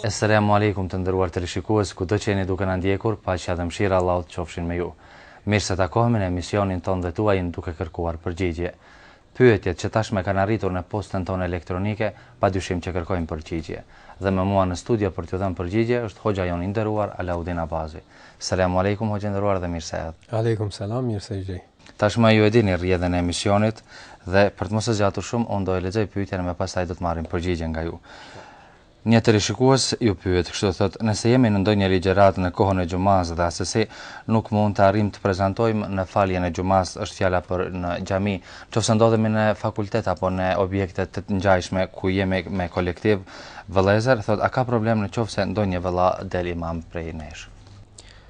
Eselamu Alejkum të nderuar teleshikues kudo që jeni duke na ndjekur paqja dhe mëshira e Allahut qofshin me ju. Mirë se takohemi në emisionin tonë dhe tuajin duke kërkuar përgjigje. Pyetjet që tashmë kanë arritur në postën tonë elektronike padyshim që kërkojnë përgjigje. Dhe me mua në studio për t'ju dhënë përgjigje është hoxha jonë i nderuar Alaudin Abazi. Selamu Alejkum hoxhë i nderuar dhe mirë se erdhët. Alejkum selam, mirë se ju gjej. Tashmë ju e dini rrjedhën e emisionit dhe për të mos e zgjatur shumë unë do e lexoj pyetjen e më pastaj do të marrim përgjigje nga ju. Një teleshikues ju pyet, kështu thotë, nëse jemi në ndonjë ligjëratë në kohën e xhumasë dhe asesi nuk mund të arrijmë të prezantojmë në faljen e xhumasë, është fjala për në xhami, nëse ndodhemi në fakultet apo në objekte të të ngjajshme ku jemi me kolektiv vëllezër, thotë a ka problem në qoftë se ndonjë vëlla del imam prej nesh.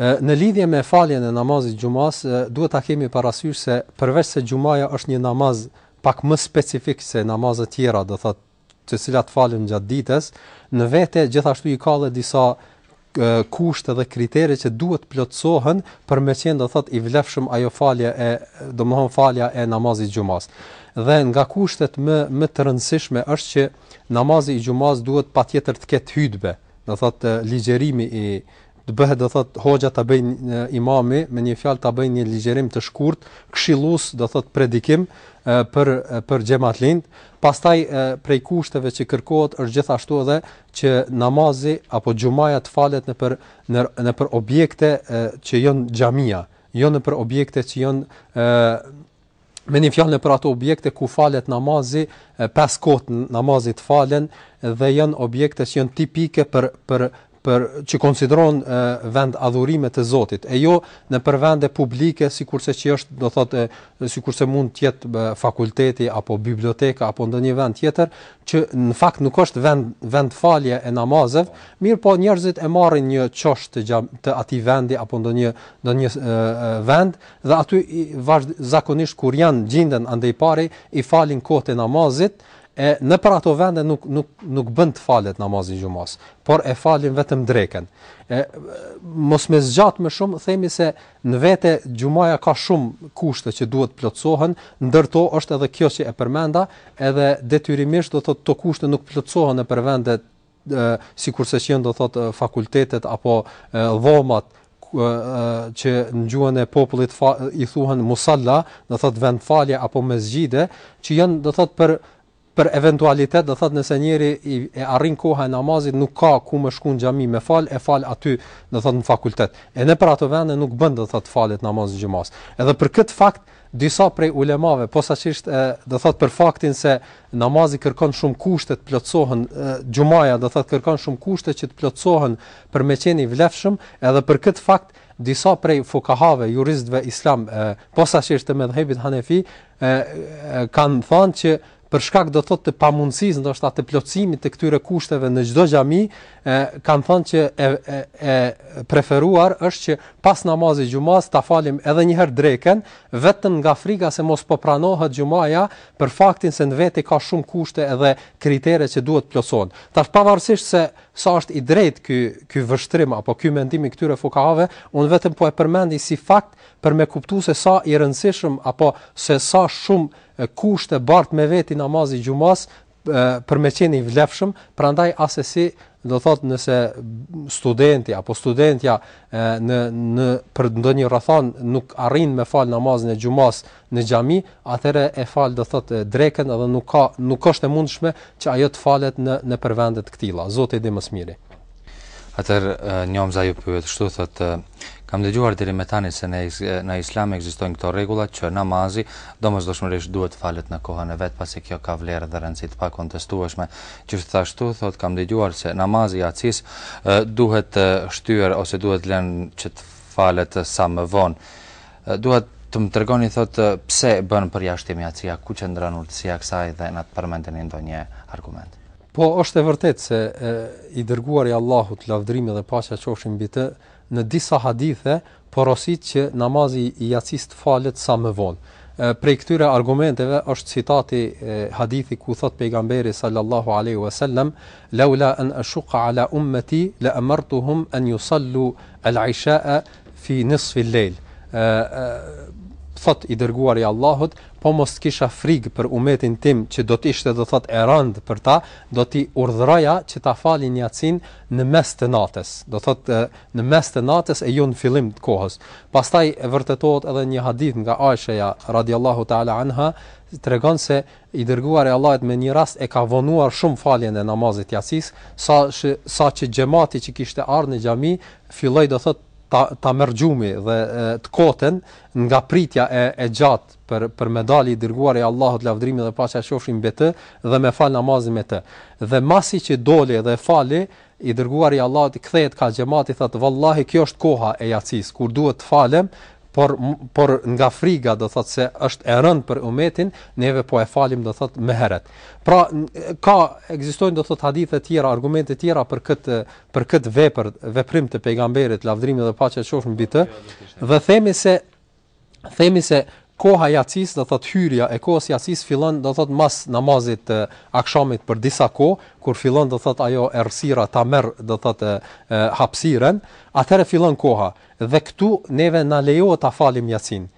Në lidhje me faljen e namazit të xhumas duhet ta kemi parasysh se përveç se xhumaja është një namaz pak më specifik se namazet tjera do thotë të cilat falen gjatë ditës, në vete gjithashtu i ka dhe disa kushte dhe kritere që duhet plotësohen për me qenë do thot i vlefshëm ajo falje e domethon falja e namazit të xhumas. Dhe nga kushtet më, më të rëndësishme është që namazi i xhumas duhet patjetër të ketë hydbe, do thot ligjerimi i Të bëhet do thotë hoxha ta bëjë imami me një fjalë ta bëjë një ligjërim të shkurtë, këshillues do thotë predikim për për xhematlin, pastaj prej kushteve që kërkohet është gjithashtu edhe që namazi apo xhumaja të falet nëpër nëpër objekte që janë xhamia, jo nëpër objekte që janë me një fjalë nëpër ato objekte ku falet namazi pesë kohët e namazit falen dhe janë objekte që janë tipike për për për që konsiderohen vendadhurime të Zotit e jo nëpër vende publike sikurse që është do thotë sikurse mund të jetë fakulteti apo biblioteka apo ndonjë vend tjetër që në fakt nuk është vend vend falje e namazeve mirëpo njerëzit e marrin një qosh të, të atij vendi apo ndonjë ndonjë vend Dhe aty vazhd, zakonisht kur janë gjinden andej pari i falin kohët e namazit, e nëpër ato vende nuk nuk nuk bën të falet namazi i xhumas, por e falin vetëm drekën. E mos me zgjat më shumë, themi se në vete xhumaja ka shumë kushte që duhet të plotësohen, ndër to është edhe kjo që e përmenda, edhe detyrimisht do të thotë këto kushte nuk plotësohen nëpër vende sikurse që janë do të thotë fakultetet apo dhomat që në gjuhën e popullit i thuhen musalla, do thot vend falje apo mesxhide, që janë do thot për për eventualitet, do thot nëse njeri, e arrin koha e namazit, nuk ka ku me shku në xhami me fal, e fal aty, do thot në fakultet. E nëpër ato vende nuk bën do thot falet namazi i xhumas. Edhe për këtë fakt Disa prej ulemave, posaçërisht do thotë për faktin se namazi kërkon shumë kushte të plotësohen, xhumaja do thotë kërkon shumë kushte që të plotësohen për me qenë i vlefshëm, edhe për këtë fakt disa prej fukahave, juristëve islam, posaçërisht të medhhebit Hanefi, kanë thënë që për shkak do thotë të pamundësisë ndoshta të plotësimit të këtyre kushteve në çdo xhami, ë kanë thënë që e, e, e preferuar është që pas namazit xhumas ta falim edhe një herë drekën, vetëm nga frika se mos po pranohet xhumaja për faktin se në vete ka shumë kushte edhe kritere që duhet plotësohen. Tash pavarësisht se sa është i drejtë ky ky vështrim apo ky mendim i këtyre fukahave, unë vetëm po e përmendi si fakt për me kuptu se sa i rëndësishëm apo se sa shumë kushte bart me veti namazi i xhumasë për me qenë i vlefshëm, prandaj asesi do thot nëse studenti apo studentja e, në në për ndonjë rrethanë nuk arrin me fal namazin e xhumas në xhami, atëherë e fal do thot drekën edhe nuk ka nuk është e mundshme që ajo të falet në në për vende të këtilla. Zoti e di më së miri. Atëherë Njomza ju pyet, kështu thotë, kam dëgjuar deri më tani se në në Islam ekzistojnë këto rregulla që namazi domosdoshmërisht duhet të falet në kohën e vet, pasi kjo ka vlerë dhe rëndësi të pakontestueshme. Gjithashtu thotë, kam dëgjuar se namazi i jacis duhet të shtyhet ose duhet lënë që të falet sa më vonë. Dua të më tregoni thotë pse bën përjashtim jacia, ku qëndron urtësia e kësaj dhe na të përmendeni ndonjë argument. Po, është e vërtetë se i dërguari i Allahut, lavdërimi dhe paqja qofshin mbi të, në disa hadithe porosit që namazi i jacisë të falet sa më vonë. Prej këtyre argumenteve është citati i hadithit ku thot pejgamberi sallallahu alaihi wasallam laula an ashuqqa ala ummati la amartuhum an yusallu al-isha'a fi nisfi llejl e e thot i dërguari i Allahut po mos të kisha frigë për umetin tim që do të ishte do thot e rënd për ta do t'i urdhëroja që ta falin jacin në mes të natës do thot në mes të natës e jo në fillim të kohës pastaj e vërtetohet edhe një hadith nga Aishja radiallahu taala anha tregon se I Dërguari i Allahut me një rast e ka vonuar shumë faljen e namazit jacis, sa shë, sa që xhemati që kishte ardhë në xhami, filloi do thotë ta ta merr gjumi dhe të koten nga pritja e e gjatë për për me dalë i Dërguari i Allahut lavdërimi dhe paqja qofshin mbi të dhe me fal namazin me të. Dhe masi që doli dhe fali, i Dërguari i Allahut kthehet ka xhemati thotë, vallahi kjo është koha e jacis, kur duhet të falem, por por nga friga do thot se është e rënd për umetin neve po e falim do thot më herët pra ka ekzistojnë do thot hadithe të tjera argumente të tjera për këtë për këtë vepër veprim të pejgamberit lavdrimi dhe paqja qofshin mbi të dhe themi se themi se koha jacis do thot hyrja e kohës jacis fillon do thot mas namazit të akshamit për disa kohë kur fillon do thot ajo errësira ta merr do thot hapsiren atëherë fillon koha Dhe këtu neve na lejohet ta falim Jacin.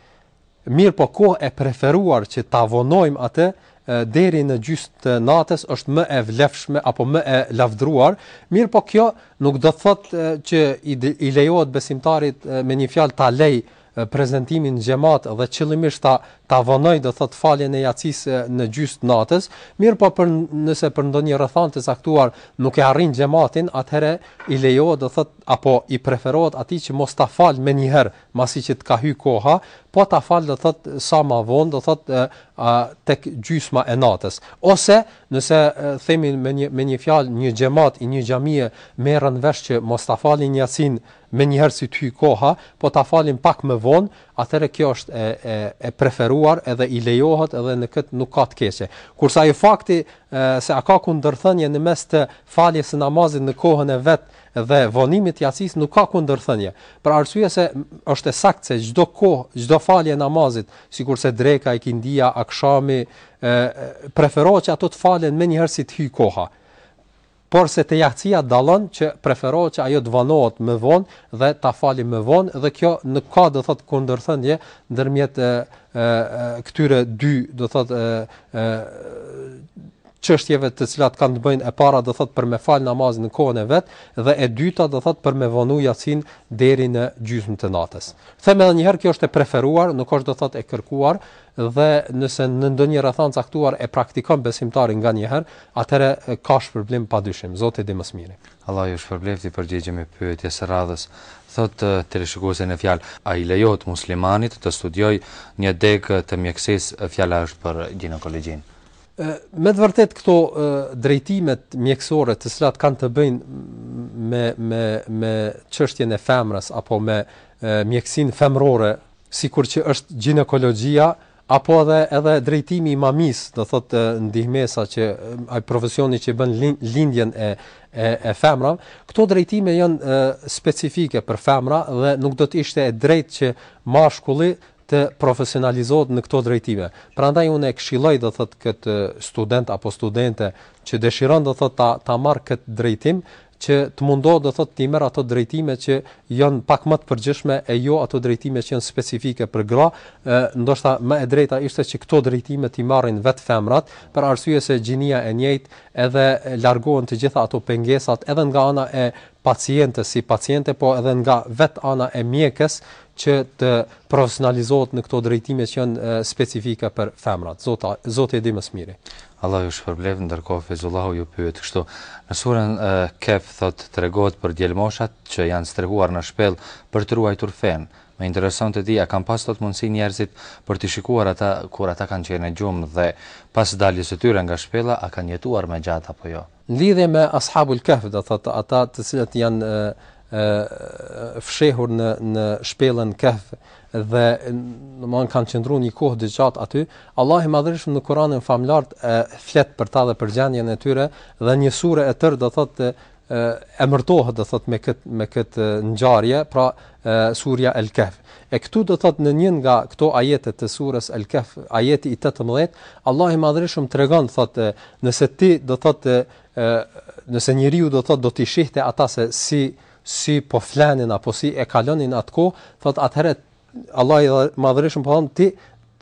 Mirëpo kohë e preferuar që ta vonojmë atë deri në gjys të natës është më e vlefshme apo më e lavdruar, mirëpo kjo nuk do të thotë që i, i lejohet besimtarit me një fjalë ta lej prezentimin në xhemat dhe qëllimisht ta ta vonoj do të thotë faljen e jacis në gjys të natës, mirëpo për nëse për ndonjë rrethanë të caktuar nuk e arrin xhamatin, atëherë i lejohet do të thot apo i preferohet atij që mos ta falë menjëherë masi që të ka hy koha, po ta falë do të thotë sa ma vonë do të thotë tek gjysma e natës. Ose nëse themi me një me një fjalë një xhemat i një xhamie merren vesh që mos ta falin jacin menjëherë si të hy koha, po ta falin pak më vonë, atëherë kjo është e e e preferuar edhe i lejohet edhe në këtë nuk ka të keqe. Kurse ai fakti se a ka kundërthënie në mes të faljes së namazit në kohën e vet Dhe vonimit të jacisë nuk ka kundërthënie, për arsye se është e saktë se çdo kohë, çdo falje e namazit, sikurse dreka, ikindia, akshami, e, preferohet që ato të falen menjëherë si të hyjë koha. Por se te jacia dallon që preferohet që ajo të vonohet më vonë dhe ta falim më vonë dhe kjo nuk ka do thot kundërthënie ndërmjet e, e, e, këtyre dy do thot e, e, çështjeve të cilat kanë të bëjnë e para do thotë për me fal namazin në kohën e vet dhe e dyta do thotë për me vonu jacin deri në gjysmë të natës. Them edhe një herë kjo është e preferuar, nuk është do thotë e kërkuar dhe nëse në ndonjë rrethanë caktuar e praktikon besimtari nganjëherë, atëherë ka shpërblim padyshim, Zoti di më së miri. Allah ju shpërbleftë i përgjigjemi pyetjes së radhës. Thotë teleshikuesi në fjalë, a i lejohet muslimanit të studiojë një degë të mjekësisë, fjala është për ginekologjinë. Me të vërtetë këto drejtimet mjekësore të cilat kanë të bëjnë me me me çështjen e femrës apo me mjekësinë femrore, sikur që është gjinekologjia apo edhe edhe drejtimi i mamisë, do thotë ndihmesa që ai profesioni që bën lindjen e e e femrave, këto drejtime janë specifike për femra dhe nuk do të ishte e drejtë që mashkulli të profesionalizohet në këto drejtime. Prandaj unë e këshilloj do thot kët student apo studente që dëshiron do thot ta ta marr kët drejtim që të mundohet do thot t'i merr ato drejtime që janë pak më të përgjithshme e jo ato drejtime që janë specifike për gra, ë ndoshta më e drejta ishte që këto drejtime t'i marrin vetë femrat, për arsye se gjinia e njëjtë edhe largohen të gjitha ato pengesat edhe nga ana e pacientes si paciente po edhe nga vetë ana e mjekes që të profesionalizohet në këto drejtime që janë specifike për femrat. Zot Zoti e di më së miri. Allah ju shpërbleftë, ndërkohë Fejzullahu ju pyet kështu, në surën Kehf thotë tregohet për djelmoshat që janë strehuar në shpellë për të ruajtur fenë. Më intereson të di a kanë pas thotë mundësi njerëzit për t'i shikuar ata kur ata kanë qenë në gjumë dhe pas daljes së tyre nga shpella a kanë jetuar më gjatë apo jo. Në lidhje me Ashabul Kahf, do thotë ata të cilët janë e, e, fshehur në në shpellën Kehf dhe domthon kanë qëndruar një kohë të gjatë aty, Allahu i Madhërishëm në Kur'anin famëlartë flet për ta dhe për gjendjen e tyre dhe një sure e tërë do thotë emërtohet do thotë me kët me kët ngjarje, pra Surja El-Kehf. E këtu do thotë në një nga këto ajete të Surës El-Kehf, ajeti i tetëmbëdhjetë, Allahu i Madhërishëm tregon thotë, nëse ti do thotë nëse njeriu do thotë do t'i shihte ata se si si po flenin apo si e kalonin atë kohë, thotë atëherë Allahu i Madhërishëm po thotë ti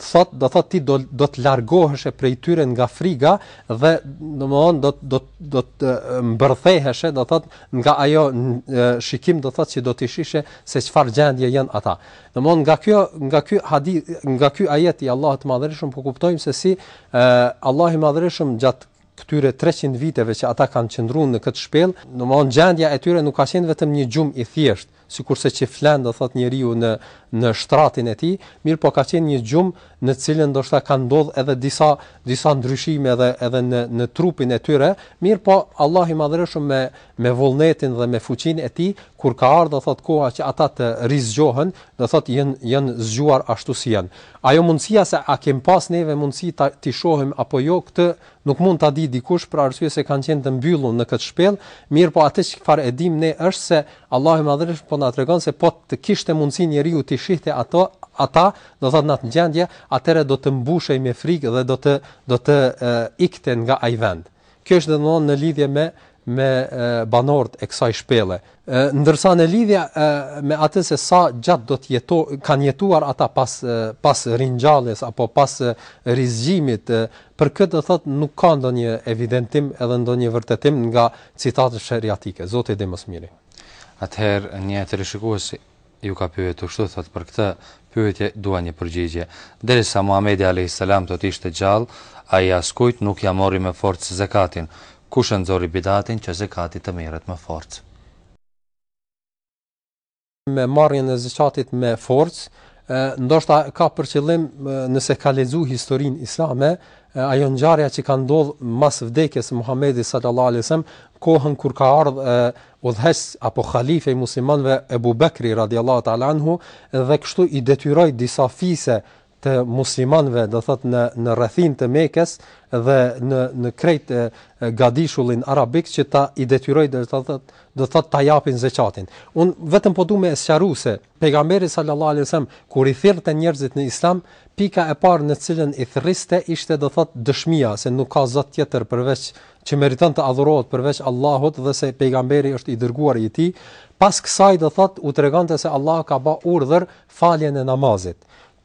thotë do thotë ti do do të largoheshe prej tyre nga friga dhe domthon do do do të mbërtheheshe do thotë nga ajo shikim do thotë që do të shihje se çfarë gjendje janë ata domthon nga kjo nga ky hadith nga ky ajet i Allahut të madhërishëm po kuptojmë se si Allahu i madhërishëm gjatë këtyre 300 viteve që ata kanë qëndruar në këtë shpellë domthon gjendja e tyre nuk ka qenë vetëm një gjumë i thjeshtë sikurse që flen do thotë njeriu në në shtratin e tij, mirëpo ka qenë një gjumë në të cilën ndoshta kanë ndodhur edhe disa disa ndryshime edhe edhe në në trupin e tyre, mirëpo Allahu i madhërishëm me me vullnetin dhe me fuqinë e tij, kur ka ardhur do thotë koha që ata të rizgjohen, do thotë janë janë zgjuar ashtu si janë. Ajo mundësia se a kem pas neve mundësi ta t'i shohim apo jo këtë nuk mund ta di dikush për arsye se kanë qenë të mbyllur në këtë shpellë, mirëpo atë çfarë e dimë ne është se Allahu i Madhërishëm po na tregon se po të kishte mundësi njeriu t'i shihte ato, ata, do thotë në atë gjendje, atëherë do të mbushej me frikë dhe do të do të e, ikte nga ai vend. Kjo është domthonë në lidhje me me banorët e kësaj shpelle. Ndërsa në lidhje me atë se sa gjatë do të jeto, kanë jetuar ata pas pas ringjalljes apo pas rizgjimit Për këtë do thotë nuk ka ndonjë evidentim edhe ndonjë vërtetim nga citatet sheriatike. Zoti e di më së miri. Atëherë një teleshikues ju ka pyetur kështu thotë për këtë pyetje dua një përgjigje. Derisa Muhamedi alejhi selam do të ishte gjallë, ai askujt nuk ia morri me forcë zekatin. Kush e nxori bidatin që zekati të merret me forcë? me marrjen e zekatit me forcë, ndoshta ka për qëllim nëse ka lexu historinë islame, ajo ngjarja që ka ndodhur pas vdekjes së Muhamedit sallallahu alaihi wasallam, kohën kur ka ardhur udhëheqës apo halife i muslimanëve Ebu Bekri radiallahu ta'ala anhu dhe kështu i detyroi disa fise të muslimanëve do thotë në në rrethinë të Mekës dhe në në krejt gadishullin arabik që ta i detyroi do thotë do thotë ta japin zakatin. Unë vetëm po dua të sqaroj se pejgamberi sallallahu alajhi wasallam kur i thirrte njerëzit në islam, pika e parë në cilën i thërriste ishte do thotë dëshmia se nuk ka zot tjetër përveç që meriton të adhurohet përveç Allahut dhe se pejgamberi është i dërguar i tij. Pas kësaj do thotë u tregonte se Allah ka bë urdhër faljen e namazit.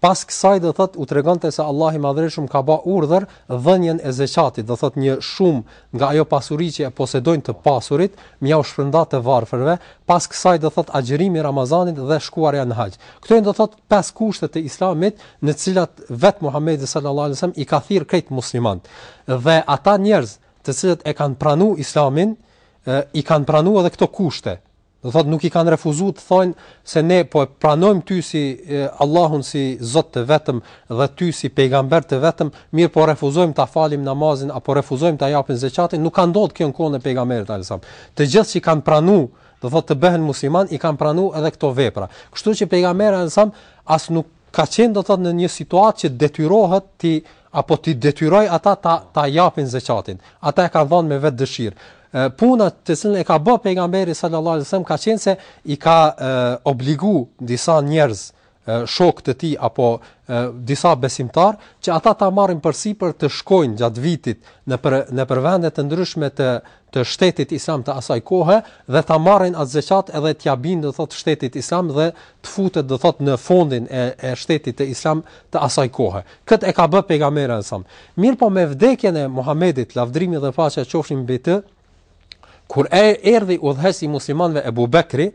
Pas kësaj do thotë u tregonte se Allahu i Madhërishëm ka bë urdhër dhënien e zeqatit, do thotë një shumë nga ajo pasuri që e posedojnë të pasurit, me jau shpërnda të varfërve, pas kësaj do thotë agjërimi i Ramazanit dhe shkuarja në haxh. Këto janë do thotë pesë kushte të Islamit, në të cilat vet Muhamedi sallallahu alaihi wasallam i ka thirr krejt muslimanët. Dhe ata njerëz të cilët e kanë pranuar Islamin, i kanë pranuar edhe këto kushte. Do thotë nuk i kanë refuzu të thonë se ne po e pranojmë ty si e, Allahun si Zot të vetëm dhe ty si pejgamber të vetëm, mirëpo refuzojmë ta falim namazin apo refuzojmë ta japim zekatin, nuk ka ndodh kjo në kohën e pejgamberit alajhissalam. Të gjithë që kanë pranu, do thotë të bëhen muslimanë, i kanë pranu edhe këto vepra. Kështu që pejgamberi alajhissalam as nuk Ka qenë do thotë në një situatë që detyrohet t'i apo t'i detyrojë ata ta ta japin zekatin. Ata e kanë dhënë me vetë dëshirë. Puna të cilën e ka bë pejgamberi sallallahu alajhi wasallam ka qenë se i ka e, obligu disa njerëz shokë të tij apo e, disa besimtarë që ata ta marrin përsipër të shkojnë gjatë vitit nëpër, nëpër vende të ndryshme të të shtetit islam të asaj kohe dhe ta marrin atë zeqat edhe t'ja binë do thot shtetit islam dhe të futet do thot në fondin e e shtetit të islam të asaj kohe. Kët e ka bë pejgamberi sa. Mirpo me vdekjen e Muhamedit, lavdrimi dhe paqja qofshin mbi të, kur e erdhi udhëheqësi i muslimanëve Ebu Bekri,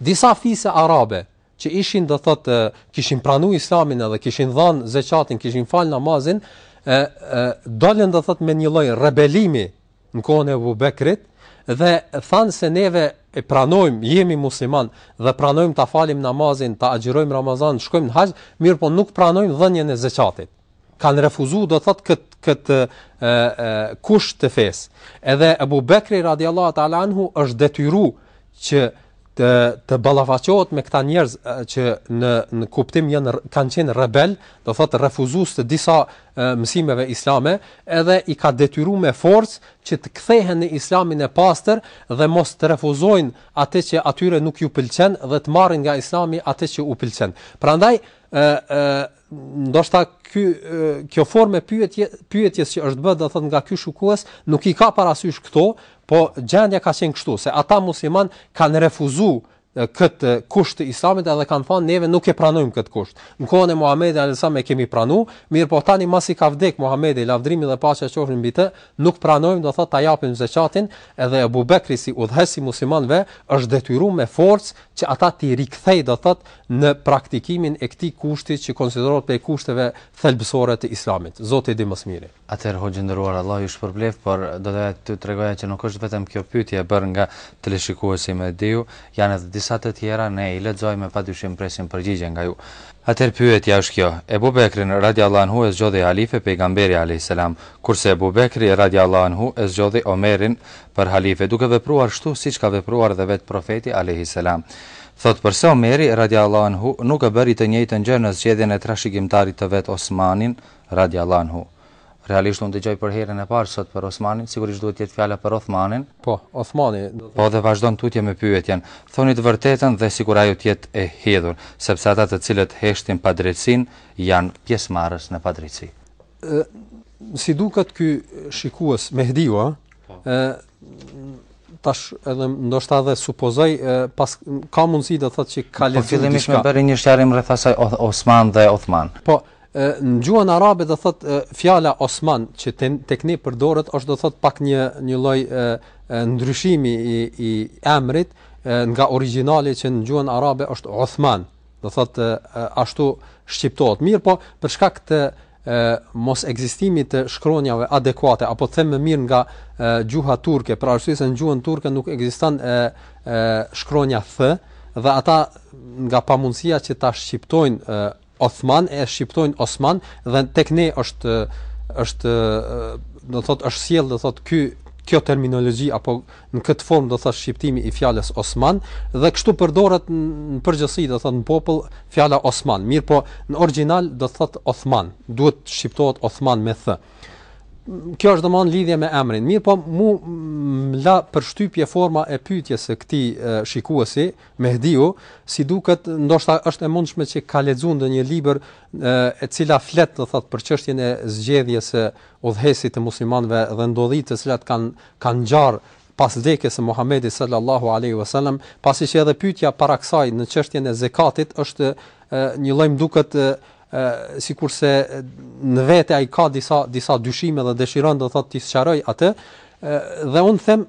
disa fise arabe, që ishin do thot kishin pranu islamin edhe kishin dhën zeqatin kishin fal namazin e, e dolën do thot me një lloj rebelimi në kohën e Abu Bekrit dhe thanë se neve e pranojmë jemi muslimanë dhe pranojmë ta falim namazin ta agjërojmë ramazan shkojmë në haxh mirëpo nuk pranojmë dhënien e zeqatit kanë refuzu do thot kët kët kusht të fesë. Edhe Abu Bekri radiallahu ta'ala anhu është detyru që të të ballafaqohet me këta njerëz që në në kuptim janë kanë qenë rebel, do thotë refuzues të disa mësimeve islame, edhe i ka detyruar me forcë që të kthehen në islamin e pastër dhe mos të refuzojnë atë që atyre nuk ju pëlqen dhe të marrin nga islami atë që u pëlqen. Prandaj ë ë ndoshta ky kjo formë pyetje pyetjes që është bërë do thot nga ky shikues nuk i ka parasysh këto, po gjendja ka qenë kështu se ata musliman kanë refuzuar këtë kusht të islamit edhe kanë thënë neve nuk e pranojmë këtë kusht. Në kohën e Muhamedit alayhis salam e kemi pranuar, mirë po tani masi ka vdek Muhamedi, lavdrimi dhe paqja qofshin mbi të, nuk pranojmë do thotë ta japim zakatin, edhe Abu Bekri si udhëheqës i muslimanëve është detyruar me forcë që ata t'i rikthejë, do të thotë, në praktikimin e këtij kushti që konsiderohet prej kushteve thelbësore të Islamit. Zoti e di më së miri. Atëherë hoxhë i nderuar Allahu ju shpërbleftë, por do doja t'ju tregoja që nuk është vetëm kjo pyetje e bërë nga teleshikuesi Mediu, janë edhe disa të tjera, ne i lexojmë e padyshim presim përgjigje nga ju. Atëherë pyetja është kjo, Ebu Bekrin, radijallahu anhu, e zgjodhi halife pejgamberi, alejhi selam, kurse Ebu Bekri, radijallahu anhu, e zgjodhi Omerin, për halife duke vepruar shtu siç ka vepruar dhe vet profeti alejhi selam thotë përse omeri radijallahu anhu nuk e bëri të njëjtën gjë në zgjedhjen e trashëgimtarit të vet osmanin radijallahu anhu realisht unë dëgjoj për herën e parë sot për osmanin sigurisht duhet të jetë fjala për othmanin po othmani po dhe vazhdon tutje me pyetjen thoni të vërtetën dhe sikur ajo të jetë e hidhur sepse ata të cilët heshtin padrejtësinë janë pjesëmarrës në padrejtësi si duket ky shikues Mehdiu, ë po. tash edhe ndoshta edhe supozoj pas ka mundësi të thotë që ka lexuar. Po fillimisht me bë një sqarim rreth asaj Osman dhe Uthman. Po në gjuhën arabe do thot fjala Osman që te, tek ne përdoret është do thot pak një një lloj ndryshimi i i emrit nga origjinali që në gjuhën arabe është Uthman. Do thotë ashtu shqiptohet. Mirë po, për shkak të mos ekzistimit të shkronjave adekuate apo të them më mirë nga e, gjuha turke, për arsye se në gjuhën turke nuk ekziston e, e shkronja th dhe ata nga pamundësia që ta shqiptojnë Othman e shqiptojnë Osman dhe tek ne është është do thot është sjell do thot ky kjo terminologji apo Në këtë formë do të thotë shqiptimi i fjalës osman dhe kështu përdoret në përgjithësi do të thotë në popull fjala osman, mirëpo në origjinal do të thotë othman, duhet të shqiptohet othman me th. Kjo është domthon lidhje me emrin. Mirëpo mu më la përshtypje forma e pyetjes së këtij shikuesi Mehdiu, si duket ndoshta është e mundshme që ka lexuar ndonjë libër e cila flet do thotë për çështjen e zgjedhjes së udhëheqësit të muslimanëve dhe ndodhitë të cilat kanë kanë ngjarë pas vdekjes së Muhamedit sallallahu alejhi ve selam, pasi që edhe pyetja para kësaj në çështjen e zekatit është një lloj më duket sikurse në vete ai ka disa disa dyshime dhe dëshiron do thotë të sqarojë atë dhe un them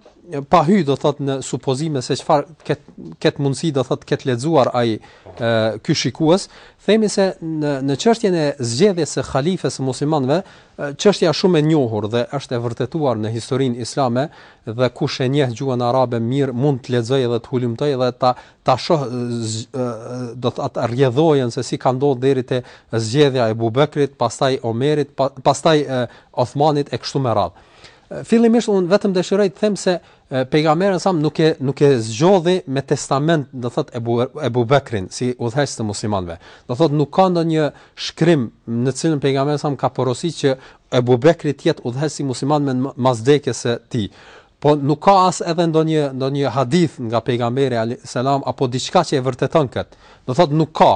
pa hy do thot në supozime se çfar ka ka mundsi do thot ket lexuar ai ky shikues themi se në në çështjen e zgjedhjes së halifes së muslimanëve Çështja është shumë e njohur dhe është e vërtetuar në historinë islame dhe kush e njeh gjuhën arabe mirë mund të lexojë dhe të hulumtojë dhe ta ta shohë do të thotë rrjedhojën se si ka ndodhur deri te zgjedhja e Ebu Bekrit, pastaj Omerit, pastaj Othmanit e kështu me radhë. Fillimisht unë vetëm dëshiroj të them se Pejgamberi alejhi selam nuk e nuk e zgjodhi me testament, do thot Ebu Ebu Bekrin si udhëheqës të muslimanëve. Do thot nuk ka ndonjë shkrim në të cilin pejgamberi alejhi selam ka porositur që Ebu Bekri të jetë udhëheqës i muslimanëve mas vdekjes së tij. Po nuk ka as edhe ndonjë ndonjë hadith nga pejgamberi alayhis salam apo diçka që e vërteton kët. Do thot nuk ka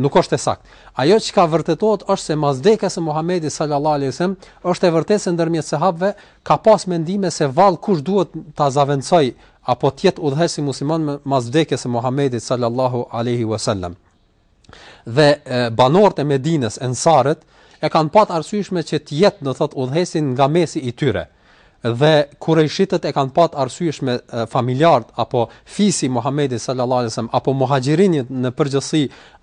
nuk është e saktë. Ajo çka vërtetohet është se mas vdekjes së Muhamedit sallallahu alaihi wasallam, është e vërtetë se ndërmjet sahabëve ka pas mendime se vallë kush duhet ta zavendësojë apo të jetë udhëheqës i muslimanëve mas vdekjes së Muhamedit sallallahu alaihi wasallam. Dhe banorët e Medinës, ensarët, e kanë pa të arsyeshme që të jetë, do thot, udhëheqësi nga mesi i tyre. Dhe kurejshitët e kanë pa të arsyeshme familjarët apo fisi i Muhamedit sallallahu alaihi wasallam apo muhaxhirinët në përgjithësi,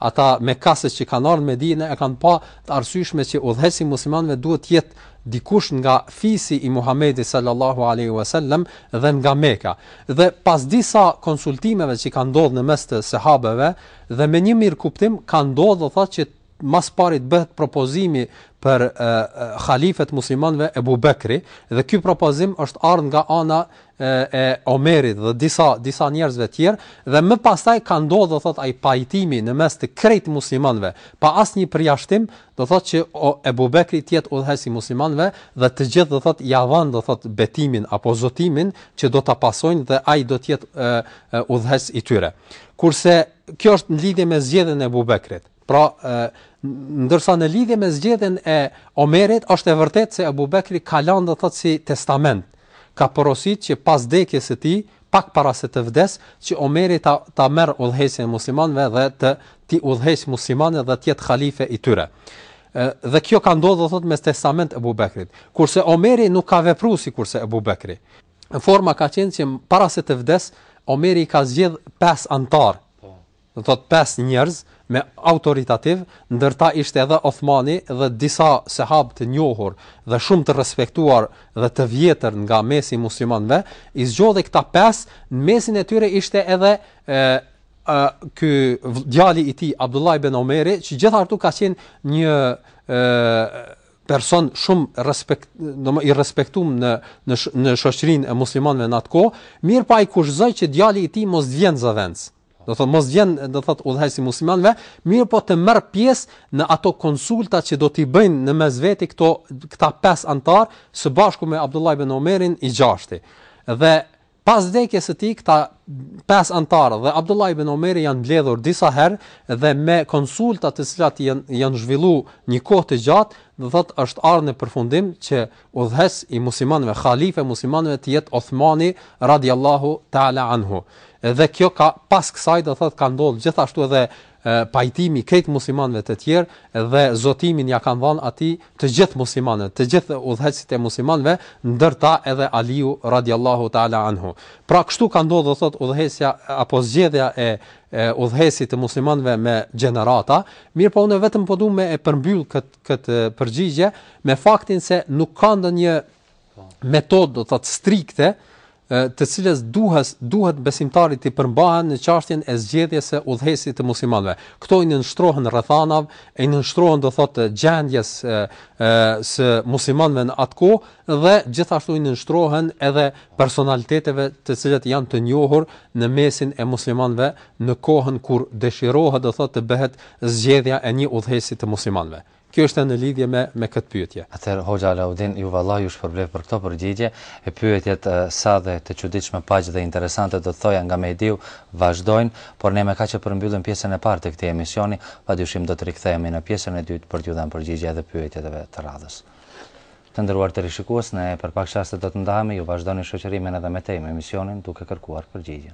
ata mekasit që kanë ardhur në Medinë e kanë pa të arsyeshme që udhëheqësi i muslimanëve duhet të jetë dikush nga fisi i Muhamedit sallallahu alaihi wasallam dhe nga Meka. Dhe pas disa konsultimeve që kanë ndodhur në mes të sahabëve dhe me një mirëkuptim ka ndodhur thotë që ma së pari të bëhet propozimi për e, e, halife të muslimanëve Ebu Bekri dhe ky propozim është ardhur nga ana e, e Omerit dhe disa disa njerëzve të tjerë dhe më pastaj ka ndodhur thot ai pajtimi në mes të krejt muslimanëve pa asnjë përjashtim do thot që o, Ebu Bekri të jetë udhëheqës i muslimanëve dhe të gjithë do thot ia dhanë do thot betimin apo zotimin që do ta pasojnë dhe ai do të jetë udhëheqës i tyre kurse kjo është në lidhje me zgjedhjen e Ebu Bekrit Pra, ndërsa në lidhje me zgjedhjen e Omerit është e vërtetë se Abu Bekri ka lënë do thotë si testament, ka porosit që pas vdekjes së tij, pak para se të vdes, që Omeri ta ta merr udhëheqjen e muslimanëve dhe të ti udhëheq muslimanët dhe të jetë halife i tyre. Dhe kjo ka ndodhur do thotë me testament e Abu Bekrit. Kurse Omeri nuk ka vepru sikurse Abu Bekri. Forma ka qenë që para se të vdes, Omeri ka zgjedh pesë anëtar do të thotë pesë njerëz më autoritativ, ndër ta ishte edhe Othmani dhe disa sehabë të njohur dhe shumë të respektuar dhe të vjetër nga mesi i muslimanëve, i zgjodhi këta pesë, në mesin e tyre ishte edhe ky djali i tij Abdullah ibn Omeri, që gjithashtu ka qenë një person shumë respekt, do më i respektum në në në shoqërinë e muslimanëve në atë kohë, mirëpo ai kushzoi që djali i tij mos vjen zëvendës. do thotë mos vjen do thotë udhëheqës i muslimanëve, mirëpo të merr pjesë në ato konsulta që do t'i bëjnë në mes veti këto këta pesë anëtar së bashku me Abdullah ibn Omerin i gjashti. Dhe pas vdekjes së tij këta pesë anëtar dhe Abdullah ibn Omeri janë mbledhur disa herë dhe me konsulta të cilat janë janë zhvillu një kohë të gjatë, do thotë është ardh në përfundim që udhëheqës i muslimanëve, halife i muslimanëve të jetë Uthmani radijallahu ta'ala anhu. Dhe kjo ka pas kësaj do thotë ka ndodhur gjithashtu edhe pajtimi i krejt muslimanëve të tjerë dhe zotimin ja kanë dhënë atij të gjithë muslimanët, të gjithë udhëheqësit e muslimanëve, ndër ta edhe Aliu radijallahu ta'ala anhu. Pra kështu ka ndodhur do thotë udhëheqja apo zgjedhja e udhëheqësit të muslimanëve me gjenerata, mirëpo unë vetëm po du me e përmbyll kët këtë përgjigje me faktin se nuk ka ndonjë metodë do të thotë strikte të cilës duhet duhet besimtarët t'i përmbahen në çështjen e zgjedhjes së udhëheqësit të muslimanëve. Këto i nënshtrohen rrethanav, i nënshtrohen do thotë gjendjes e, e, së muslimanëve në atë kohë dhe gjithashtu i nënshtrohen edhe personaliteteve të cilat janë të njohur në mesin e muslimanëve në kohën kur dëshirohet do thotë të bëhet zgjedhja e një udhëheqësi të muslimanëve. Kjo ishte në lidhje me me këtë pyetje. Atëherë Hoxha Alaudin juve Allahu ju shpërbleftë për këto përgjigje e pyetjet sa dhe të çuditshme po aq dhe interesante do të thoja nga Mehdiu vazhdojnë por ne me kaq e përmbyllim pjesën e parë të këtij emisioni padyshim do të rikthehemi në pjesën e dytë për t'ju dhënë përgjigje edhe pyetjeve të radhës. Të nderuar teleshikues ne për pak çaste do të ndahemi ju vazhdoni shoqërimin edhe më tej me emisionin duke kërkuar përgjigjen.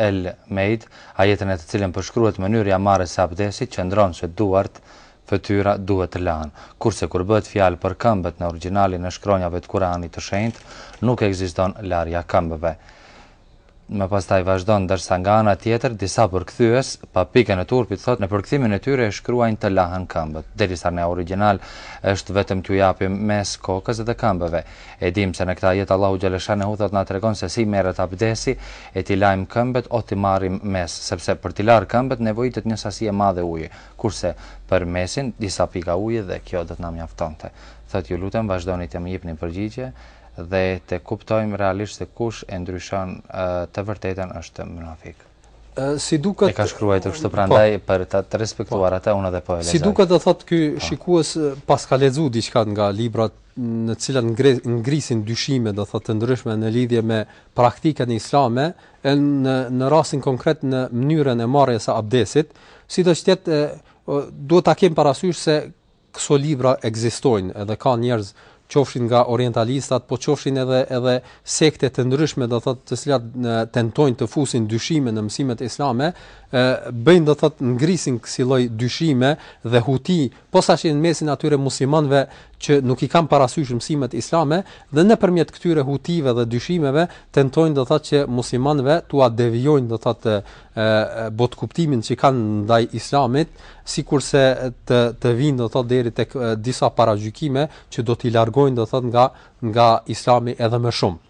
El Maide, ajetin e të cilën përshkruhet mënyra e marrjes së abdesit qëndron se duart, fytyra, duhet të lahen. Kurse kur bëhet fjalë për këmbët në origjinalin e shkronjave të Kuranit të Shenjtë, nuk ekziston larja e këmbëve. Më pastaj vazhdon ndërsa nga ana tjetër disa përkthyes pa pikën e turpit thotë në përkthimin e tyre e shkruajnë të lahen këmbët, derisa në origjinal është vetëm t'u japim mes'h kokës dhe këmbëve. E dimë se në këtë ajet Allahu xhaleshanehu thotë na tregon se si merret abdesi, e t'i lajmë këmbët o t'i marrim mes'h, sepse për t'i larë këmbët nevojitet një sasi e madhe uji, kurse për mes'hin disa pika uji dhe kjo do të na mjaftonte. Thotë ju lutem vazhdoni të më jepni përgjigje dhe të kuptojmë realisht se kush e ndryshon të vërtetën është munafik. Si duket e ka shkruar kështu prandaj për ta të respektuar atë unë edhe po e lexoj. Si duket do thotë ky shikues paska lexuar diçka nga librat në të cilat ngrisin dyshime do thotë të ndryshme në lidhje me praktikën islame e në në rastin konkret në mënyrën e marrjes së abdesit, sidoqë të jetë duhet ta kemi parasysh se këso libra ekzistojnë edhe ka njerëz qofshin nga orientalistat, po qofshin edhe edhe sekte të ndryshme, do thotë, të cilat tentojnë të fusin dyshime në mësimet islame, ë bëjnë do thotë ngrisin kësi lloj dyshime dhe huti posaçërisht në mesin e atyre muslimanëve që nuk i kanë parasysh mësimet islame dhe nëpërmjet këtyre hutive dhe dyshimeve tentojnë do thotë që muslimanëve t'ua devijojnë do thotë botëkuptimin që kanë ndaj islamit sikurse të të vijnë do thotë deri tek disa paragjykime që do t'i largojnë do thotë nga nga islami edhe më shumë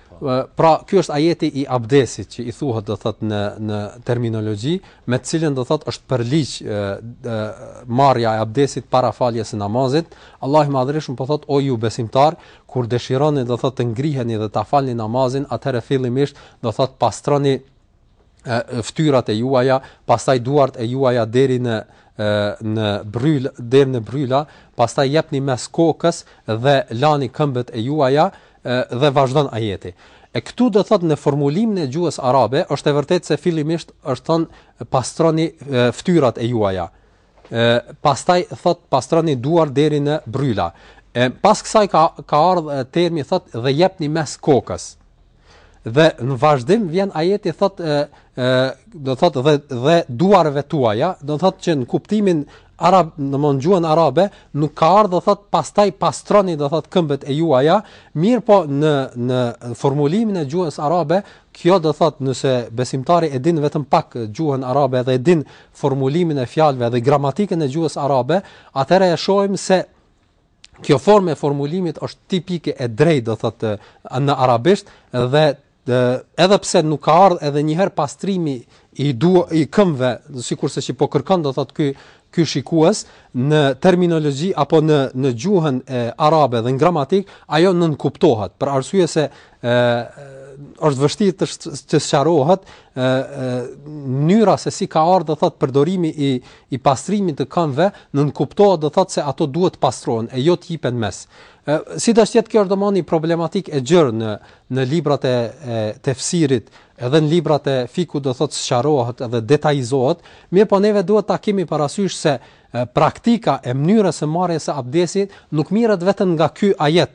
Pra, ky është ajeti i abdesit që i thuhet do thot në në terminologji, me të cilën do thot është përligj marrja e abdesit para faljes së namazit. Allahu i madhërishëm po thot o ju besimtarë, kur dëshironi do thot të ngriheni dhe ta falni namazin, atëherë fillimisht do thot pastroni fytyrat e juaja, pastaj duart e juaja deri në në bryl deri në bryla, pastaj jepni mes'h kokës dhe lani këmbët e juaja dhe vazhdon ajeti. E këtu do thot në formulimin e gjuhës arabe është e vërtetë se fillimisht është thënë pastroni fytyrat e juaja. e pastaj thot pastroni duart deri në bryla. E pas kësaj ka ka ardh termi thot dhe jepni mes'h kokës. Dhe në vazhdim vjen ajeti thot e, e do thot dhe dhe duarve tuaja, do thot që në kuptimin arab në gjuhën arabe nuk ka ardh do thot pastaj pastroni do thot këmbët e juaja, mirëpo në në formulimin e gjuhës arabe Kjo do thotë nëse besimtari e din vetëm pak gjuhën arabe dhe e din formulimin e fjalëve dhe gramatikën e gjuhës arabe, atëherë e shohim se kjo formë e formulimit është tipike e drejtë do thotë në arabisht dhe edhe pse nuk ka ardhur edhe një herë pastrimi i dytë i këmbëve, sikurse që po kërkon do thotë ky ky shikues në terminologji apo në në gjuhën arabe dhe në gramatik, ajo nënkuptohet për arsye se ë është vështirë të të sqarohet ë mënyra se si ka ardhur do thotë përdorimi i i pastrimit të këmbëve nënkuptohet do thotë se ato duhet të pastrohen e jo të jipen mes'h. Ë sidoqoftë kjo është domani problematik e gjerë në në librat e, e tefsirit Edhe në librat e fikhut do thotë sqarohet edhe detajizohet, mirëpo neve duhet ta kemi parasysh se praktika e mënyrës së marrjes së abdesit nuk mirret vetëm nga ky ajet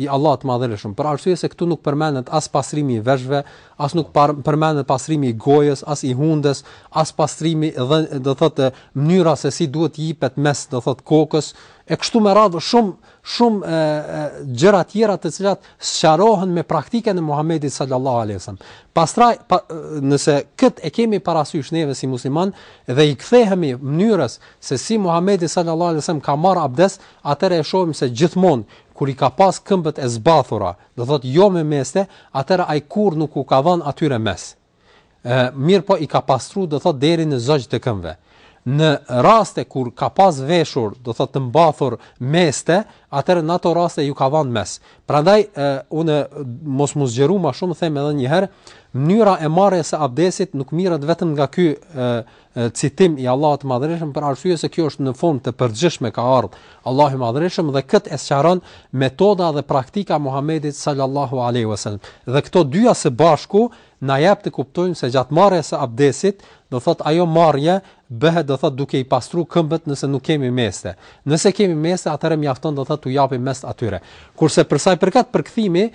i Allahut të Madhërishëm, për arsye se këtu nuk përmendet as pastrimi i veshëve, as nuk përmendet pastrimi i gojës, as i hundës, as pastrimi dhe do thotë mënyra se si duhet të jipet mes'h do thotë kokës e kështu me radhë shumë shumë e, e, gjëra tjera të cilat sqarohen me praktikën e Muhamedit sallallahu alaihi wasallam. Pastaj pa, nëse kët e kemi parasysh neve si musliman dhe i kthehemi mënyrës se si Muhamedi sallallahu alaihi wasallam ka marr abdes, atëherë e shohim se gjithmonë kur i ka pas këmbët e zbathura, do thotë jo me meste, atëherë ai kurr nuk u ka dhënë atyre mes'h. Mirëpo i ka pastru do thot deri në zogj të këmbëve. Në raste kur ka pas veshur, do thot të mbathur meste, atëherë në ato raste ju ka dhënë mes'h. Prandaj unë mos m'u zgjeru më shumë them edhe një herë, mënyra e marrjes së abdesit nuk mirret vetëm nga ky citim i Allahut të Madhërishëm për arsye se kjo është në formë të përgjithshme ka ardhur Allahu i Madhërishëm dhe këtë e sqaron metoda dhe praktika e Muhamedit sallallahu alaihi wasallam. Dhe këto dyja së bashku na japin të kuptojmë se gjatë marrjes së abdesit, do thot ajo marrje bëhet do thot duke i pastru këmbët nëse nuk kemi meste. Nëse kemi meste, atëherë mjafton do thot t'u japim mes'h atyre. Kurse për sa i përket përkthimi,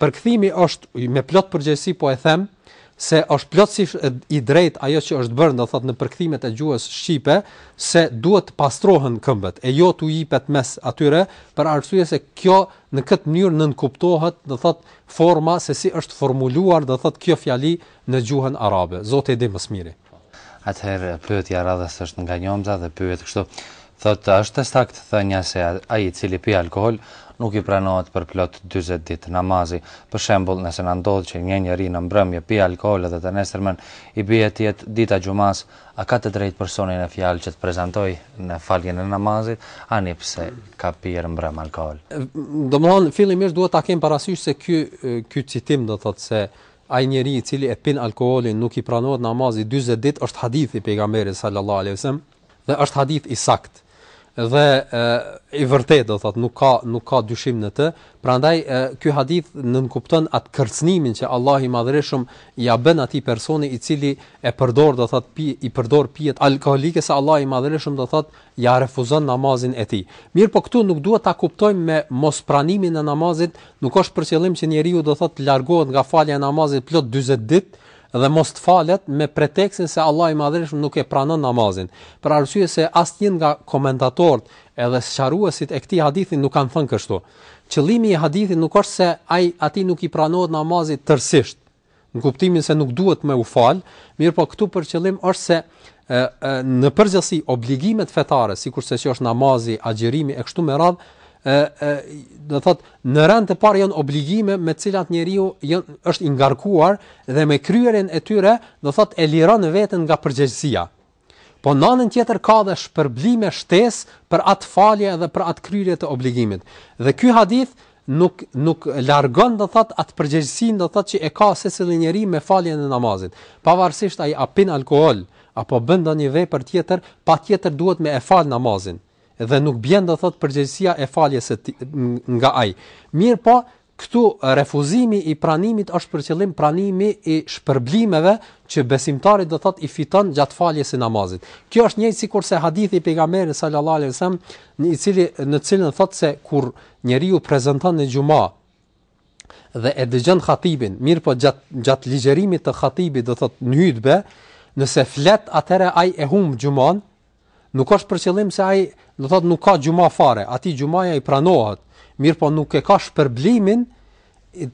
Përkthimi është me plot përgjegjësi po e them se është plotësisht i drejtë ajo që është bërë, do thotë në përkthimet e gjuhës shqipe, se duhet të pastrohen këmbët e jo t'u jipet mes'h atyre, për arsye se kjo në këtë mënyrë nënkuptohet, do thotë forma se si është formuluar, do thotë kjo fjali në gjuhën arabe. Zoti e di më së miri. Atëherë pyetja e radhës është nga Njomza dhe pyet kështu, thotë, A është e saktë thënia se ai i cili pi alkool, nuk i pranohet për plot dyzet ditë namazi? Për shembull, nëse na ndodh që një njeri në mbrëmje pi alkool dhe të nesërmen i bie të jetë dita e xhumasë, a ka të drejtë personi në fjalë që të prezantojë në faljen e namazit, ani pse ka pirë mbrëmë alkool? Domethënë, fillimisht duhet ta kemi parasysh se ky ky citim do thotë se Ai njeri i cili e pin alkoolin nuk i pranohet namazi dyzet ditë është hadith i pejgamberit sallallahu alejhi ve sellem dhe është hadith i saktë dhe i vërtetë do thotë nuk ka nuk ka dyshim në të prandaj ky hadith nënkupton atë kërcënimin që Allahu i madhëreshëm ia bën atij personi i cili e përdor do thotë pi i përdor pijet alkoolike se Allahu i madhëreshëm do thotë ja refuzon namazin e tij. Mirëpo këtu nuk duhet ta kuptojmë me mospranimin e namazit, nuk është për qëllim që njeriu do thotë të largohet nga falja e namazit plot dyzet ditë dhe mos të falet me pretekstin se Allahu i Madhërishëm nuk e pranon namazin. Për arsye se asnjë nga komentatorët edhe sqaruesit e këtij hadithi nuk kanë thënë kështu. Qëllimi i hadithit nuk është se ai atij nuk i pranohet namazi tërësisht, në kuptimin se nuk duhet me u fal, mirëpo këtu për qëllim është se në përgjithësi obligimet fetare, sikurse që është namazi, agjërimi e kështu me radhë, ë ë do thot në rend të parë janë obligime me të cilat njeriu janë është i ngarkuar dhe me kryerjen e tyre do thot e liron veten nga përgjegjësia. Po në anën tjetër ka dhe shpërblime shtesë për atë falje edhe për atë kryerje të obligimit. Dhe ky hadith nuk nuk largon do thot atë përgjegjësinë do thot që e ka secili njeri me faljen e namazit. Pavarësisht ai a pin alkool apo bën ndonjë vepër tjetër, patjetër duhet me e fal namazin dhe nuk bjen do thot përgjegjësia e faljes së nga ai. Mirëpo, Këtu refuzimi i pranimit është për qëllim pranimi i shpërblimeve që besimtari do thotë i fiton gjatë faljes së namazit. Kjo është njëjtë sikurse hadithi i pejgamberit sallallahu alajhi wasallam, në i cili në cilën thotë se kur njeriu prezenton në xhuma dhe e dëgjon hatibin, mirëpo gjatë gjatë ligjërimit të hatibit do thotë në hutbe, nëse flet atëherë ai e humb xhumanë, Nuk është për qëllim se ai, do thotë, nuk ka xhuma fare, atij xhumaja i pranohet, mirëpo nuk e ka shpërblimin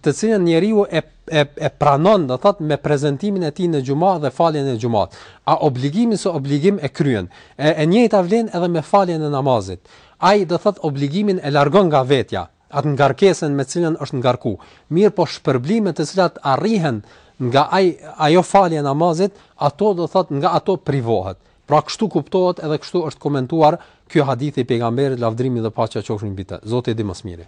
të cilën njeriu e e e pranon, do thotë, me prezentimin e tij në xhuma dhe faljen e xhumasë. A obligimin si obligim e kryen. E, e njëjta vlen edhe me faljen e namazit. Ai do thotë obligimin e largon nga vetja. atë ngarkesën me të cilën është ngarku, mirëpo shpërblimet të cilat arrihen nga ai ajo falje e namazit, ato do thotë nga ato privohet. Pra kështu kuptohet edhe kështu është komentuar ky hadith i pejgamberit lavdrimi dhe paqja qofshin mbi të. Zoti e di më së miri.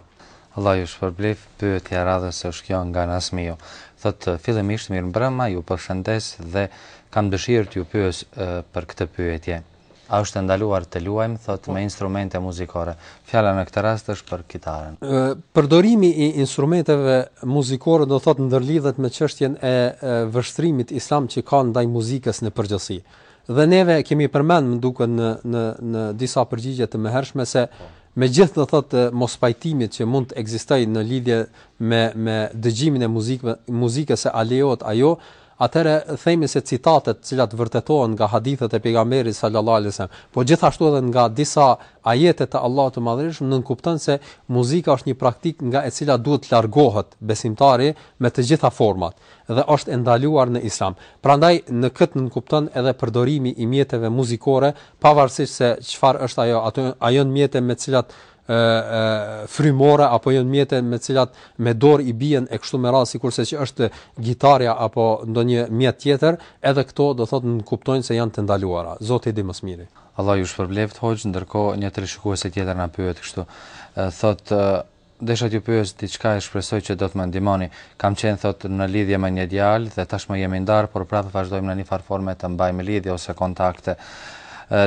Allah ju shpërbleftë, pyetja e radhës është kjo nga Nasmiu. Thotë, fillimisht mirëmbrëma, ju përshëndes dhe kam dëshirë t'ju pyes për këtë pyetje. A është e ndaluar të luajmë, thotë, me instrumente muzikore? Fjala në këtë rast është për kitaren. Përdorimi i instrumenteve muzikore do të thotë ndërlidhet me çështjen e vështrimit islam që ka ndaj muzikës në përgjithësi. Dhe neve e kemi përmend, më duket, në në në disa përgjigje të mëhershme se me gjithë do thotë mospajtimet që mund të ekzistojë në lidhje me me dëgjimin e muzikëve, muzikës se a lejohet ajo, Atëherë themi se citatet të cilat vërtetohen nga hadithet e Pejgamberit sallallahu alejhi ve sellem, po gjithashtu edhe nga disa ajete të Allahut të Madhërishëm nënkupton se muzika është një praktikë nga e cila duhet të largohet besimtari me të gjitha format dhe është e ndaluar në Islam. Prandaj në këtë nënkupton edhe përdorimi i mjeteve muzikore pavarësisht se çfarë është ajo, ato janë mjete me të cilat frymore apo janë mjete me të cilat me dorë i bien e kështu me radhë sikurse që është gitarja apo ndonjë mjet tjetër, edhe këto do thotë nënkuptojnë se janë të ndaluara. Zoti e di më së miri. Allah ju shpërbleftë hoxhë, ndërkohë një teleshukuese tjetër na pyet kështu, thotë, Desha t'ju pyes diçka e shpresoj që do të më ndihmoni. Kam qenë thotë në lidhje me një djalë dhe tashmë jemi ndarë, por prapë vazhdojmë në një farë forme të mbajmë lidhje ose kontakte.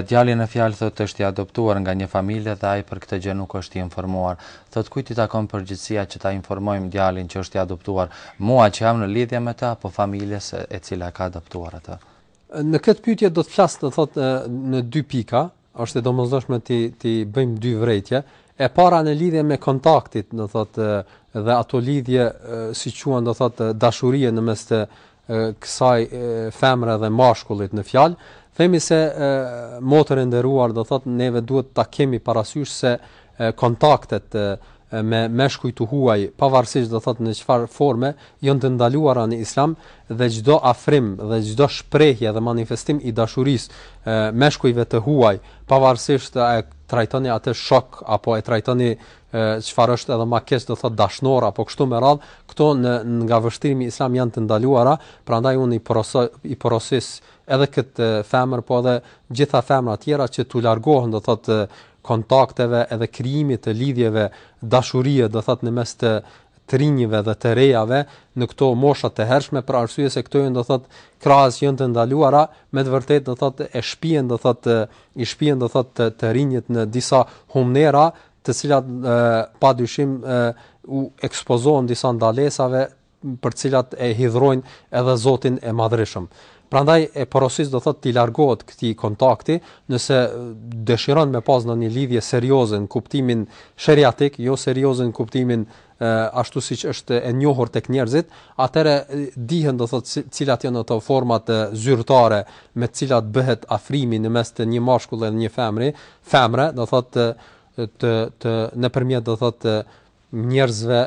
Djali në fjalë thotë është i adoptuar nga një familje dhe ai për këtë gjë nuk është i informuar. Thotë kujt i takon përgjegjësia që ta informojmë djalin që është i adoptuar, mua që jam në lidhje me të apo familjes e cila e ka adoptuar atë? Në këtë pyetje do të flas do thotë në dy pika, është e domosdoshme t'i t'i bëjmë dy vërejtje. E para në lidhje me kontaktet, do thotë dhe ato lidhje si i quan do thotë dashurie në mes të kësaj femre dhe mashkullit në fjalë, themi se motër e nderuar do thotë neve duhet ta kemi parasysh se kontaktet me meshkuj të huaj, pavarësisht do thotë në çfarë forme, janë të ndaluara në Islam dhe çdo afrim dhe çdo shprehje dhe manifestim i dashurisë meshkujve të huaj, pavarësisht a e trajtoni atë shok apo e trajtoni çfarë është edhe më keq do thot dashnor apo kështu me radh, këto në nga vështrimi islam janë të ndaluara, prandaj unë i porosoj i porosis edhe këtë femër po edhe gjitha femrat tjera që t'u largohen do thot kontakteve edhe krijimit të lidhjeve dashurie do thot në mes të të rinjve dhe të rejave në këto mosha të hershme për arsye se këto janë do thot krahas që janë të ndaluara me të vërtetë do thot e shpien do thot i shpien do thot të, të rinjtë në disa humnera të cilat e, pa dyshim e, u ekspozohen disa ndalesave për të cilat e hidhrojnë edhe Zotin e Madhërishëm. Prandaj e porosis do thotë t'i largohet këtij kontakti, nëse dëshiron me pas ndonjë lidhje serioze në kuptimin sheriatik, jo serioze në kuptimin ashtu siç është e njohur tek njerëzit, atëherë dihen do thot cilat janë ato format zyrtare me të cilat bëhet afrimi në mes të një mashkulli dhe një femri, femre, do thot të të, të nëpërmjet do thot të njerëzve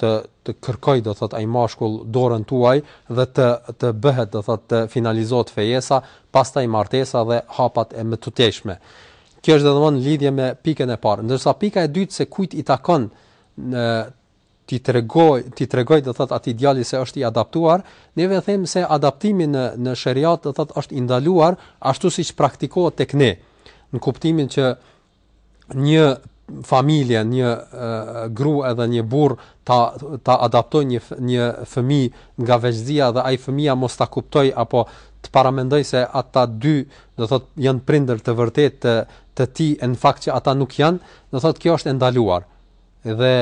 të të kërkojë do thot ai mashkull dorën tuaj dhe të të bëhet do thot të finalizohet fejesa, pastaj martesa dhe hapat e mëtutjeshme. Kjo është domethënë lidhje me pikën e parë, ndërsa pika e dytë se kujt i takon në t'i tregojë t'i tregojë do thot atij djali se është i adaptuar, neve themi se adaptimi në në sheriat do thot është i ndaluar ashtu siç praktikohet tek ne. Në kuptimin që një familje, një grua edhe një burrë ta ta adaptojnë një një fëmijë nga vegjëlia dhe ai fëmija mos ta kuptojë apo të paramendojë se ata dy do thot janë prindër të vërtetë të tij e në fakt që ata nuk janë, do thotë kjo është e ndaluar dhe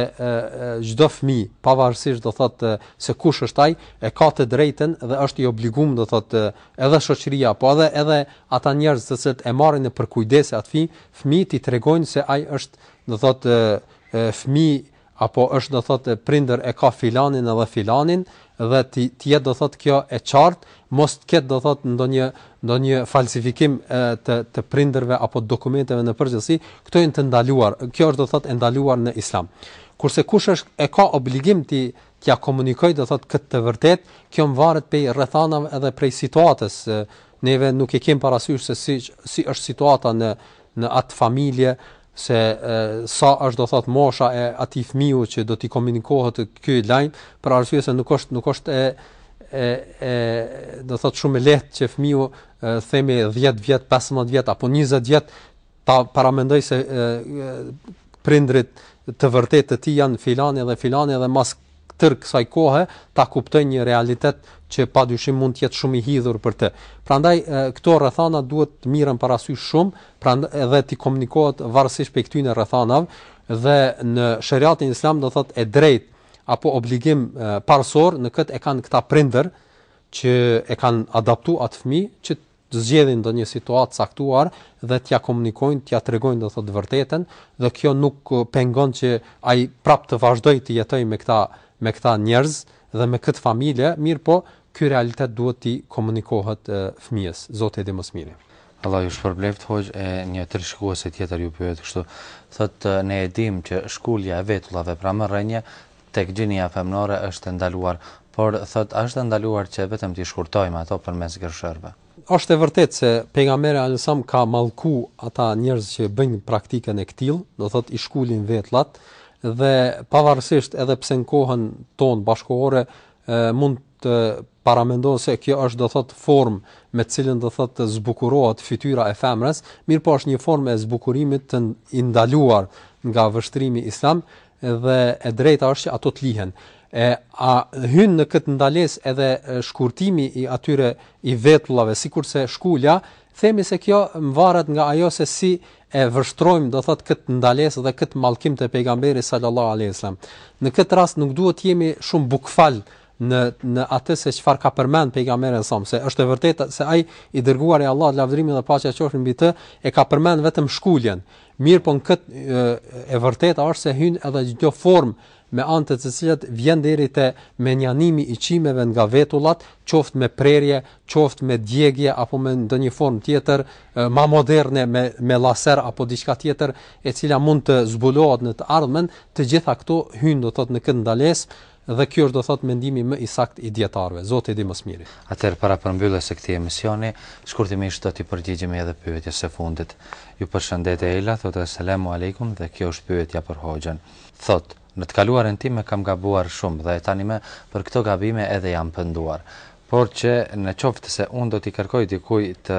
çdo fëmijë pavarësisht do thotë se kush është ai e ka të drejtën dhe është i obliguar do thotë edhe shoqëria po edhe edhe ata njerëz të cilët e marrin në përkujdesje atë fëmijë fëmijë t'i tregojnë se ai është do thotë fëmijë apo është do thot prindër e ka filanin edhe filanin dhe t'i t'i jetë do thot kjo e qartë mos të ketë do thot ndonjë ndonjë falsifikim e të të prindërve apo dokumenteve në përgjithësi këto janë të ndaluar kjo është do thot e ndaluar në islam kurse kush është e ka obligim t'i t'ia komunikojë do thot këtë të vërtetë kjo mvaret prej rrethanave edhe prej situatës neve nuk e kemi parasysh se si si është situata në në atë familje se e, sa është do thot mosha e atij fëmiu që do t'i komunikohet ky lajm, për arsye se nuk është nuk është e e e do thot shumë e lehtë që fëmiu themi 10 vjet, 15 vjet apo 20 vjet ta paramendojë se e, e, prindërit të vërtetë të tij janë filani dhe filani dhe mas tërë kësaj kohe ta kuptojë një realitet që pa dyshim mund të jetë shumë i hidhur për të. Prandaj këto rrethana duhet të merren parasysh shumë, prandaj edhe t'i komunikohet varësisht prej këtyre rrethanave dhe në sheriatin islam do thotë e drejtë apo obligim parësor në këtë e kanë këta prindër që e kanë adaptuar atë fëmijë që të zgjedhin ndonjë situatë të caktuar dhe t'ia komunikojnë, t'ia tregojnë do thotë të vërtetën dhe kjo nuk pengon që ai prapë të vazhdojë të jetojë me këta me këta njerëz dhe me këtë familje, mirëpo ky realitet duhet t'i komunikohet fëmijës. Zoti e di më së miri. Allahu ju shpërbleftë hoxhë, një teleshikuese tjetër ju pyet kështu. Thotë ne e dimë që shkulja e vetullave pra me rrënjë Tek gjinia femërore është e ndaluar, por thotë është e ndaluar që vetëm t'i shkurtojmë ato përmes gërshërëve. Është e vërtetë se Pejgamberi alajhissalam ka mallku ata njerëz që bëjnë praktikën e këtillë, do thotë i shkulin vetllat dhe pavarësisht edhe pse në kohën tonë bashkëkohore mund të paramendohet se kjo është do thotë formë me të cilën do thotë të zbukurohet fytyra e femrës, mirëpo është një formë e zbukurimit të ndaluar nga vështrimi islam, Dhe e drejta është që ato të lihen. E a hyn në këtë ndalesë edhe shkurtimi i atyre i vetullave, sikurse shkulja, themi se kjo varet nga ajo se si e vështrojmë do thot kët ndalesë dhe kët mallkim të pejgamberit sallallahu alaihi wasallam. Në kët rast nuk duhet të jemi shumë bukfal në në atë se çfarë ka përmend pejgamberi se është e vërtetë se ai i dërguari i Allahut lavdërimi dhe paqja qofshin mbi të e ka përmend vetëm shkuljen. Mirëpo në këtë e vërteta është se hyn edhe çdo formë me anë të të cilat vjen deri te mënjanimi i qimeve nga vetullat, qoftë me prerje, qoftë me djegie apo me ndonjë formë tjetër më moderne me me laser apo diçka tjetër e cila mund të zbulohet në të ardhmen, të gjitha këto hyjnë do thotë në këtë ndalesë Dhe kjo është do thotë mendimi më i saktë i dijetarëve. Zoti e di më së miri. Atëherë para përmbylljes së këtij emisioni, shkurtimisht do t'i përgjigjemi edhe pyetjes së fundit. Ju përshëndet Ejla, thotë Eselamu Alejkum dhe kjo është pyetja për hoxhën. Thotë, Në të kaluarën time kam gabuar shumë dhe tanimë për këto gabime edhe jam penduar. Por që në qoftë se unë do t'i kërkoj dikujt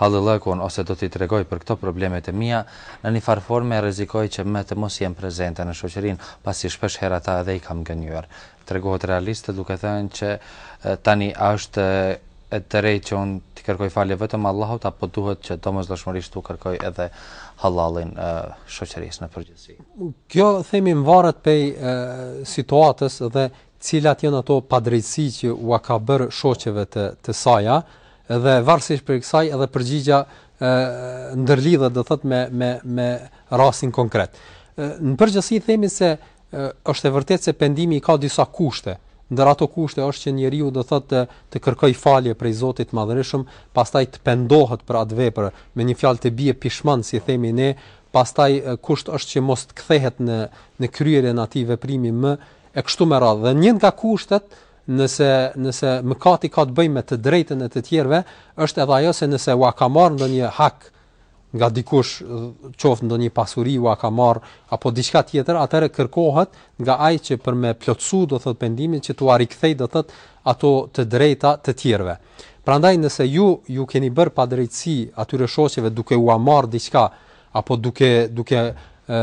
hallallëkun ose do t'i tregoj për këto problemet e mia, në një farë forme rrezikoj që më të mos jem prezente në shoqërinë, pasi shpeshherë ata edhe i kam gënjyer. Tregohet realiste duke thënë që tani a është e drejtë që unë t'i kërkoj falje vetëm Allahut apo duhet që domosdoshmërisht t'u kërkoj edhe hallalin shoqërisë në përgjithësi. Kjo themi varet prej situatës dhe Cilat janë ato padrejtësi që ua ka bërë shoqeve të saja dhe varësisht prej kësaj edhe përgjigja ndërlidhet do thotë me me me rastin konkret. Në përgjithësi themi se është e vërtetë se pendimi ka disa kushte, ndër ato kushte është që njeriu do thotë të, të kërkojë falje prej Zotit të Madhërishëm, pastaj të pendohet për atë vepër, me një fjalë të bie pishman si themi ne, pastaj kusht është që mos të kthehet në në kryerjen e atij veprimi më e kështu me radhë. Dhe një nga kushtet nëse nëse mëkati ka të bëjë me të drejtën e të tjerëve, është edhe ajo se nëse ua ka marrë ndonjë hak nga dikush, qoftë ndonjë pasuri ua ka marrë apo diçka tjetër, atëherë kërkohet nga ai që për me plotësu do thot pendimin që t'ua rikthejë do thot ato të drejta të tjerëve. Prandaj nëse ju u keni bërë padrejtësi atyre shoqeve duke ua marrë diçka apo duke duke ë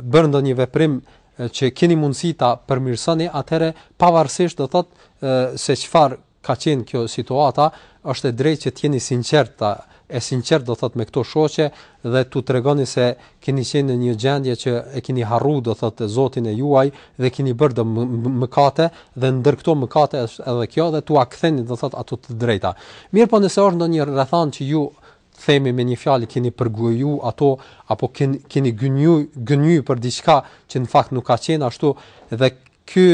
bërë ndonjë veprim që keni mundësi ta përmirësoni atëherë pavarësisht do thotë se çfarë ka qenë kjo situata, është e drejtë që të jeni sinqert, e sinqert do thotë me këto shoqe dhe tu tregoni se keni qenë në një gjendje që e keni harruar do thotë Zotin e juaj dhe keni bërë do mëkate dhe ndër këto mëkate është edhe kjo dhe tua ktheni do thotë ato të drejta. Mirpo nëse është ndonjë rrethanë që ju themi me një fjalë keni përgoju ato apo keni gënju gënjy për diçka që në fakt nuk ka qenë ashtu dhe ky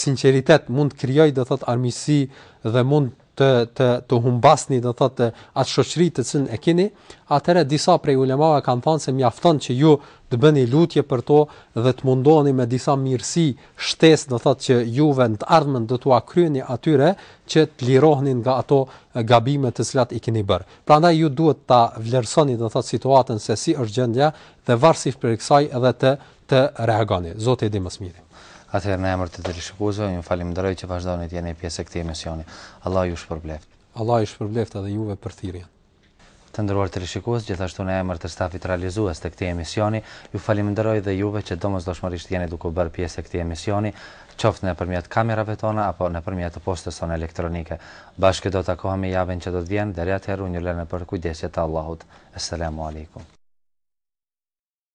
sinqeritet mund të krijojë do thot armiqësi dhe mund të të të humbasni do thotë atë shoqëri të cilën e keni, atëherë disa prej ulemave kanë thënë se mjafton që ju të bëni lutje për to dhe të mundoheni me disa mirësi shtesë do thotë që juve në të ardhmen do t'ua kryeni atyre që të liroheni nga ato gabime të cilat i keni bërë. Prandaj ju duhet ta vlerësoni do thotë situatën se si është gjendja dhe varësisht prej kësaj edhe të të reagoni. Zoti e di më së miri. Atëherë në emër të teleshikuesve, ju falimnderoj që vazhdoni të jeni pjesë e këtij emisioni. Allah ju shpërbleftë. Allah ju shpërbleftë edhe juve për thirrjen. Të nderuar teleshikues, gjithashtu në emër të stafit realizues të këtij emisioni, ju falënderoj dhe juve që domosdoshmërisht jeni duke u bërë pjesë e këtij emisioni, qoftë nëpërmjet kamerave tona apo nëpërmjet postës sonë elektronike. Bashkë do të takohemi javën që do të vjen, deri atëherë unë ju lë në përkujdesje të Allahut. Esselamu Alejkum.